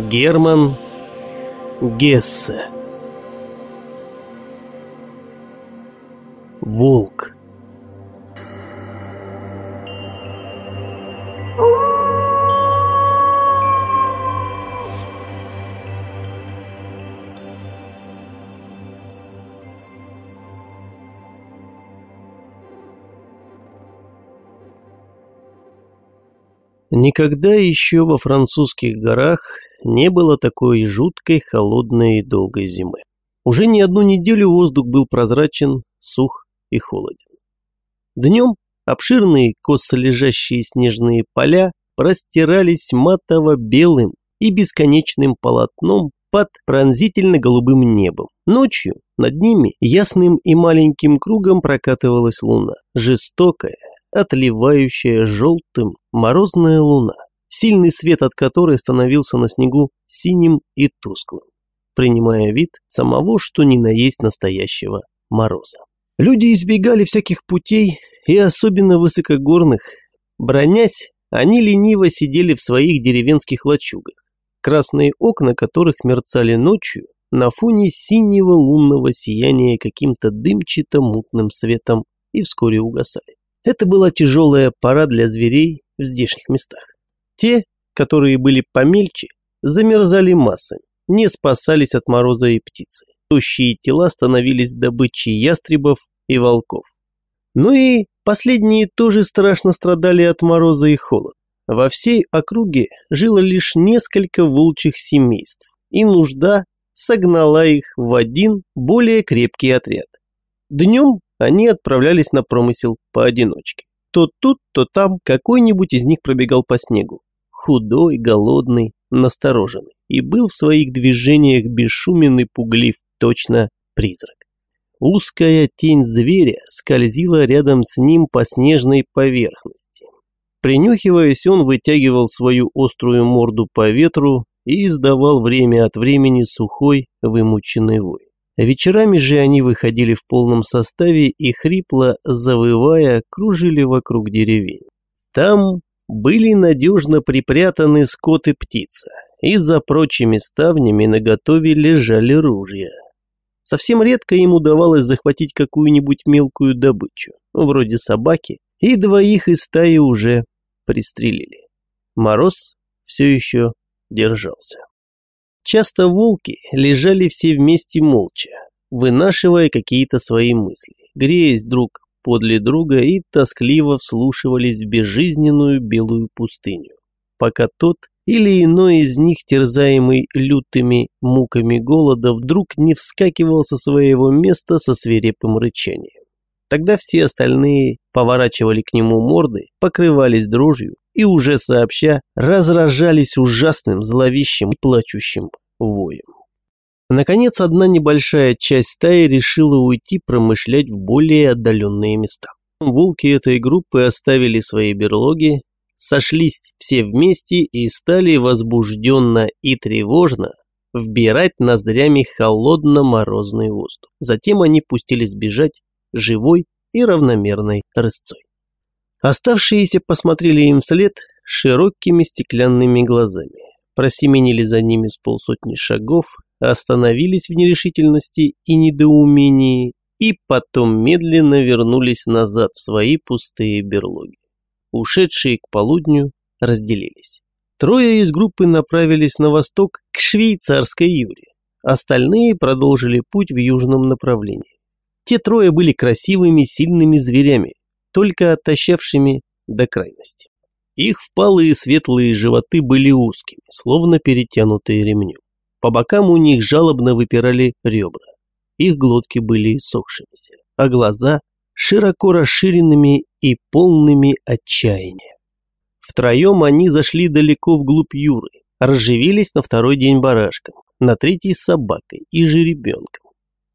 Герман Гессе. Волк. Никогда еще во французских горах не было такой жуткой, холодной и долгой зимы. Уже не одну неделю воздух был прозрачен, сух и холоден. Днем обширные косо лежащие снежные поля простирались матово-белым и бесконечным полотном под пронзительно-голубым небом. Ночью над ними ясным и маленьким кругом прокатывалась луна, жестокая, отливающая желтым морозная луна, сильный свет от которой становился на снегу синим и тусклым, принимая вид самого, что ни на есть настоящего мороза. Люди избегали всяких путей, и особенно высокогорных. Бронясь, они лениво сидели в своих деревенских лачугах, красные окна которых мерцали ночью на фоне синего лунного сияния каким-то дымчато-мутным светом и вскоре угасали. Это была тяжелая пора для зверей в здешних местах. Те, которые были помельче, замерзали массами, не спасались от мороза и птицы. Тощие тела становились добычей ястребов и волков. Ну и последние тоже страшно страдали от мороза и холода. Во всей округе жило лишь несколько волчьих семейств, и нужда согнала их в один более крепкий отряд. Днем они отправлялись на промысел поодиночке. То тут, то там какой-нибудь из них пробегал по снегу. Худой, голодный, настороженный. И был в своих движениях бесшумен и пуглив, точно призрак. Узкая тень зверя скользила рядом с ним по снежной поверхности. Принюхиваясь, он вытягивал свою острую морду по ветру и издавал время от времени сухой, вымученный вой. Вечерами же они выходили в полном составе и, хрипло завывая, кружили вокруг деревень. Там были надежно припрятаны скот и птица, и за прочими ставнями наготове лежали ружья. Совсем редко им удавалось захватить какую-нибудь мелкую добычу, вроде собаки, и двоих из стаи уже пристрелили. Мороз все еще держался. Часто волки лежали все вместе молча, вынашивая какие-то свои мысли, греясь друг подле друга и тоскливо вслушивались в безжизненную белую пустыню, пока тот или иной из них, терзаемый лютыми муками голода, вдруг не вскакивал со своего места со свирепым рычанием. Тогда все остальные поворачивали к нему морды, покрывались дрожью и уже сообща разражались ужасным, зловещим плачущим воем. Наконец, одна небольшая часть стаи решила уйти промышлять в более отдаленные места. Волки этой группы оставили свои берлоги, сошлись все вместе и стали возбужденно и тревожно вбирать ноздрями холодно-морозный воздух. Затем они пустились бежать живой и равномерной рысцой. Оставшиеся посмотрели им вслед широкими стеклянными глазами, просеменили за ними с полсотни шагов, остановились в нерешительности и недоумении и потом медленно вернулись назад в свои пустые берлоги. Ушедшие к полудню разделились. Трое из группы направились на восток к швейцарской юре. Остальные продолжили путь в южном направлении. Те трое были красивыми, сильными зверями, только оттащавшими до крайности. Их впалые светлые животы были узкими, словно перетянутые ремнем. По бокам у них жалобно выпирали ребра. Их глотки были иссохшимися, а глаза широко расширенными и полными отчаяния. Втроем они зашли далеко вглубь Юры, разживились на второй день барашком, на третий с собакой и жеребенком.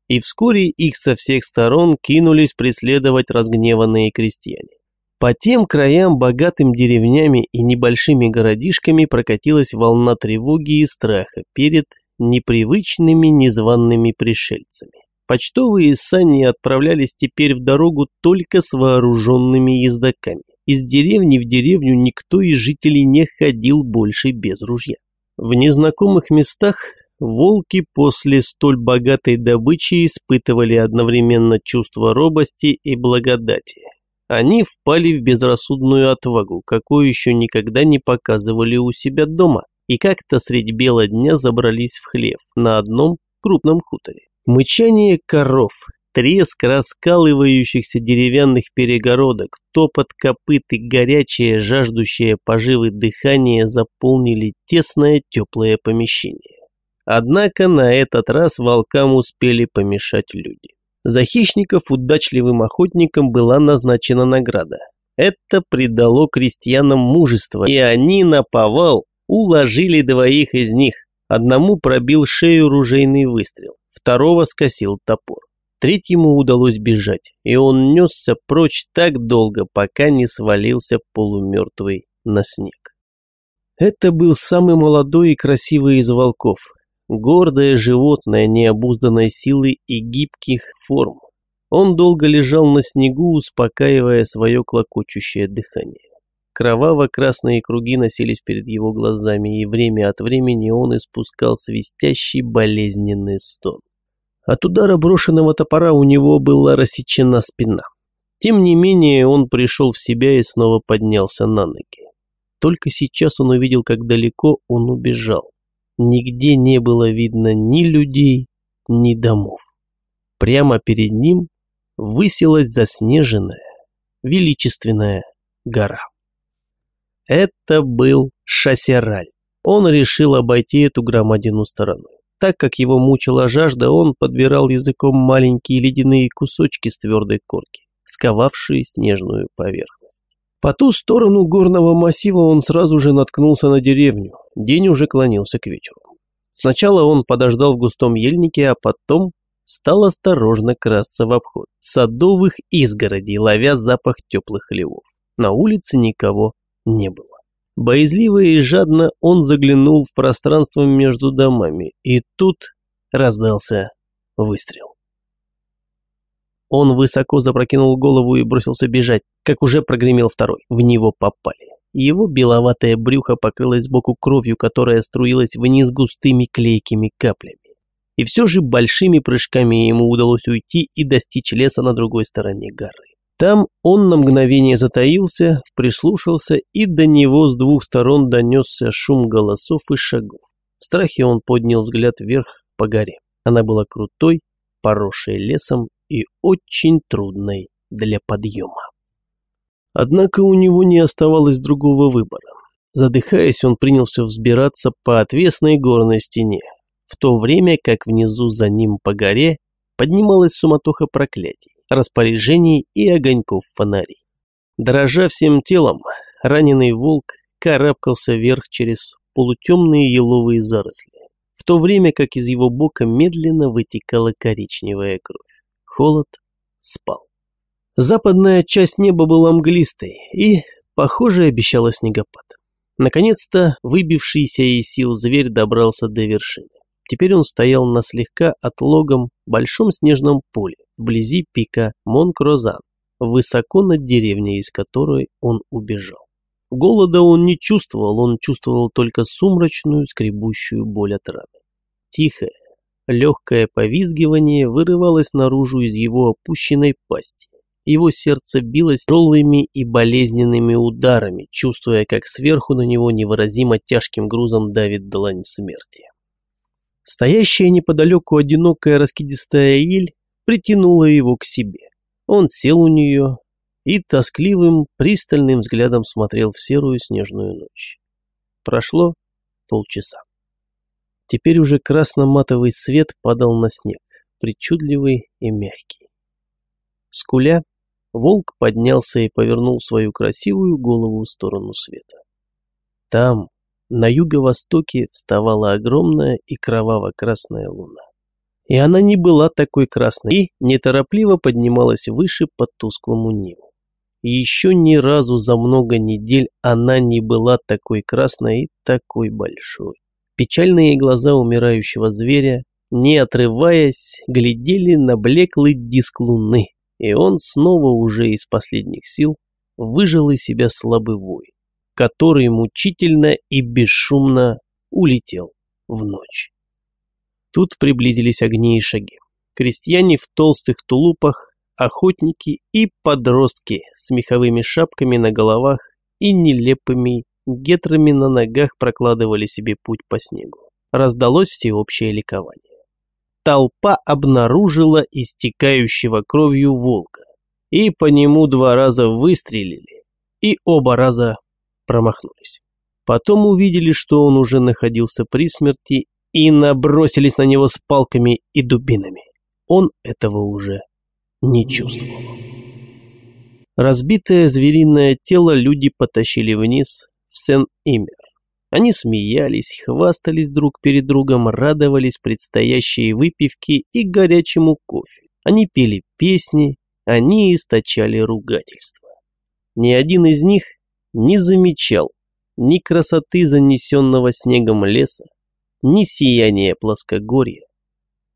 И вскоре их со всех сторон кинулись преследовать разгневанные крестьяне. По тем краям, богатым деревнями и небольшими городишками прокатилась волна тревоги и страха перед непривычными незваными пришельцами. Почтовые сани отправлялись теперь в дорогу только с вооруженными ездаками. Из деревни в деревню никто из жителей не ходил больше без ружья. В незнакомых местах волки после столь богатой добычи испытывали одновременно чувство робости и благодати. Они впали в безрассудную отвагу, какую еще никогда не показывали у себя дома, и как-то средь бела дня забрались в хлев на одном крупном хуторе. Мычание коров, треск раскалывающихся деревянных перегородок, топот копыт и горячее, жаждущее поживы дыхание заполнили тесное теплое помещение. Однако на этот раз волкам успели помешать люди. За хищников удачливым охотникам была назначена награда. Это придало крестьянам мужество, и они на повал уложили двоих из них. Одному пробил шею ружейный выстрел, второго скосил топор. Третьему удалось бежать, и он несся прочь так долго, пока не свалился полумертвый на снег. Это был самый молодой и красивый из волков, гордое животное необузданной силы и гибких форм. Он долго лежал на снегу, успокаивая свое клокочущее дыхание. Кроваво-красные круги носились перед его глазами, и время от времени он испускал свистящий болезненный стон. От удара брошенного топора у него была рассечена спина. Тем не менее, он пришел в себя и снова поднялся на ноги. Только сейчас он увидел, как далеко он убежал. Нигде не было видно ни людей, ни домов. Прямо перед ним высилась заснеженная, величественная гора. Это был Шасераль. Он решил обойти эту громадину стороной. Так как его мучила жажда, он подбирал языком маленькие ледяные кусочки с твердой корки, сковавшие снежную поверхность. По ту сторону горного массива он сразу же наткнулся на деревню. День уже клонился к вечеру. Сначала он подождал в густом ельнике, а потом стал осторожно красться в обход садовых изгородей, ловя запах теплых хлевов. На улице никого не было. Боязливо и жадно он заглянул в пространство между домами, и тут раздался выстрел. Он высоко запрокинул голову и бросился бежать, как уже прогремел второй. В него попали. Его беловатое брюхо покрылось сбоку кровью, которая струилась вниз густыми клейкими каплями. И все же большими прыжками ему удалось уйти и достичь леса на другой стороне горы. Там он на мгновение затаился, прислушался, и до него с двух сторон донесся шум голосов и шагов. В страхе он поднял взгляд вверх по горе. Она была крутой, поросшей лесом и очень трудной для подъема. Однако у него не оставалось другого выбора. Задыхаясь, он принялся взбираться по отвесной горной стене, в то время как внизу за ним по горе поднималась суматоха проклятий распоряжений и огоньков фонарей. Дрожа всем телом, раненый волк карабкался вверх через полутемные еловые заросли, в то время как из его бока медленно вытекала коричневая кровь. Холод спал. Западная часть неба была мглистой и, похоже, обещала снегопад. Наконец-то выбившийся из сил зверь добрался до вершины. Теперь он стоял на слегка отлогом большом снежном поле, вблизи пика Монкрозан, высоко над деревней, из которой он убежал. Голода он не чувствовал, он чувствовал только сумрачную, скребущую боль от раны. Тихое, легкое повизгивание вырывалось наружу из его опущенной пасти. Его сердце билось тяжелыми и болезненными ударами, чувствуя, как сверху на него невыразимо тяжким грузом давит длань смерти. Стоящая неподалеку одинокая раскидистая ель притянула его к себе. Он сел у нее и тоскливым, пристальным взглядом смотрел в серую снежную ночь. Прошло полчаса. Теперь уже красно-матовый свет падал на снег, причудливый и мягкий. Скуля, волк поднялся и повернул свою красивую голову в сторону света. Там, на юго-востоке вставала огромная и кроваво-красная луна. И она не была такой красной и неторопливо поднималась выше под тусклому небу. Еще ни разу за много недель она не была такой красной и такой большой. Печальные глаза умирающего зверя, не отрываясь, глядели на блеклый диск луны, и он снова уже из последних сил выжил из себя слабый вой который мучительно и бесшумно улетел в ночь. Тут приблизились огни и шаги. Крестьяне в толстых тулупах, охотники и подростки с меховыми шапками на головах и нелепыми гетрами на ногах прокладывали себе путь по снегу. Раздалось всеобщее ликование. Толпа обнаружила истекающего кровью волка, и по нему два раза выстрелили, и оба раза промахнулись. Потом увидели, что он уже находился при смерти, и набросились на него с палками и дубинами. Он этого уже не чувствовал. Разбитое звериное тело люди потащили вниз в Сен-Имер. Они смеялись, хвастались друг перед другом, радовались предстоящей выпивке и горячему кофе. Они пели песни, они источали ругательства. Ни один из них не замечал ни красоты занесенного снегом леса, ни сияния плоскогорья,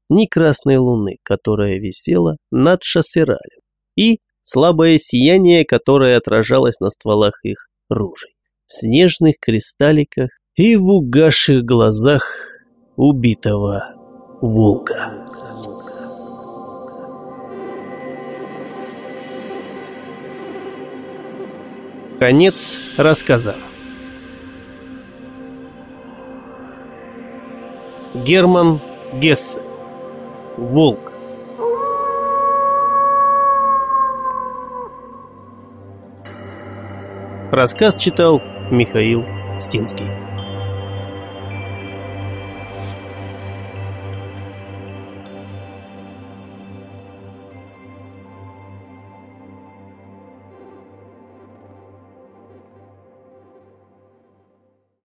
ни красной луны, которая висела над шоссералем, и слабое сияние, которое отражалось на стволах их ружей, в снежных кристалликах и в угасших глазах убитого волка. Конец рассказа. Герман Гессе. Волк. Рассказ читал Михаил Стинский.